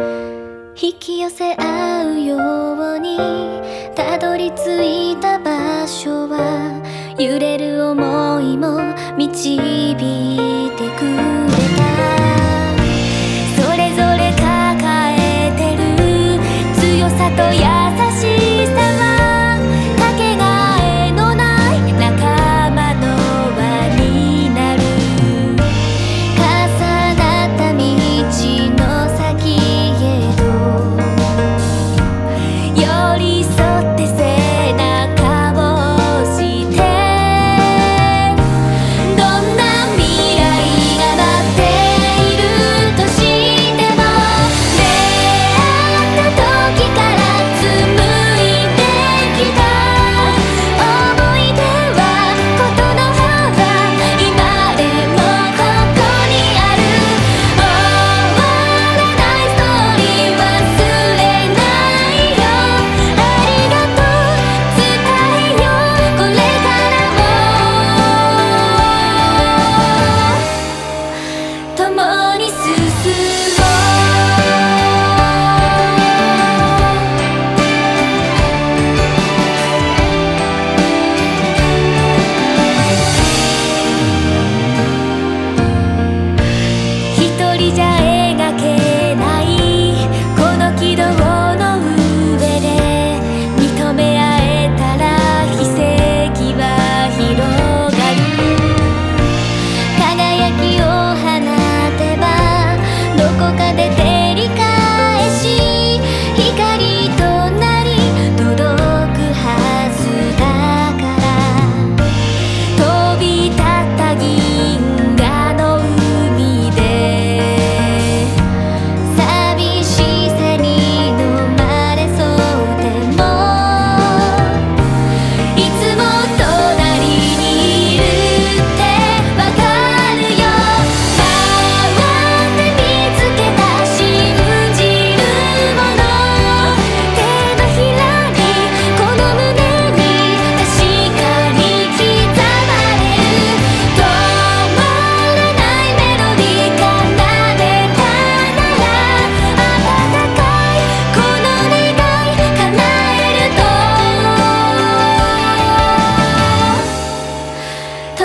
引き寄せ合うようにたどり着いた場所は揺れる想いも導い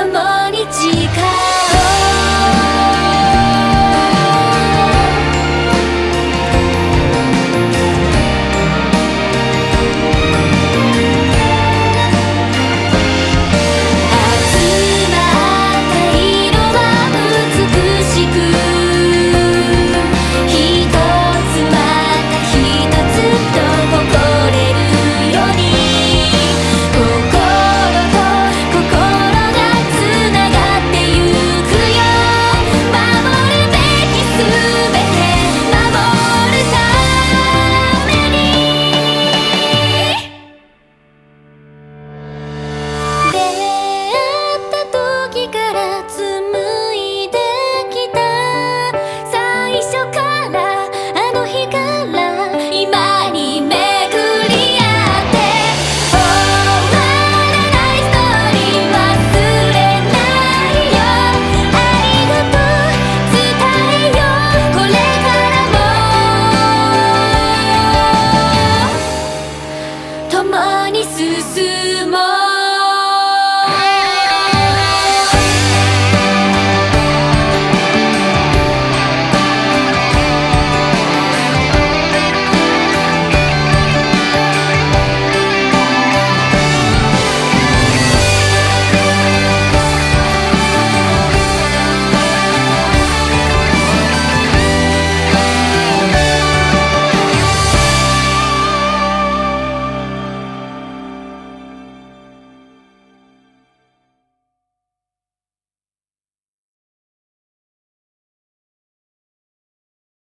共に誓う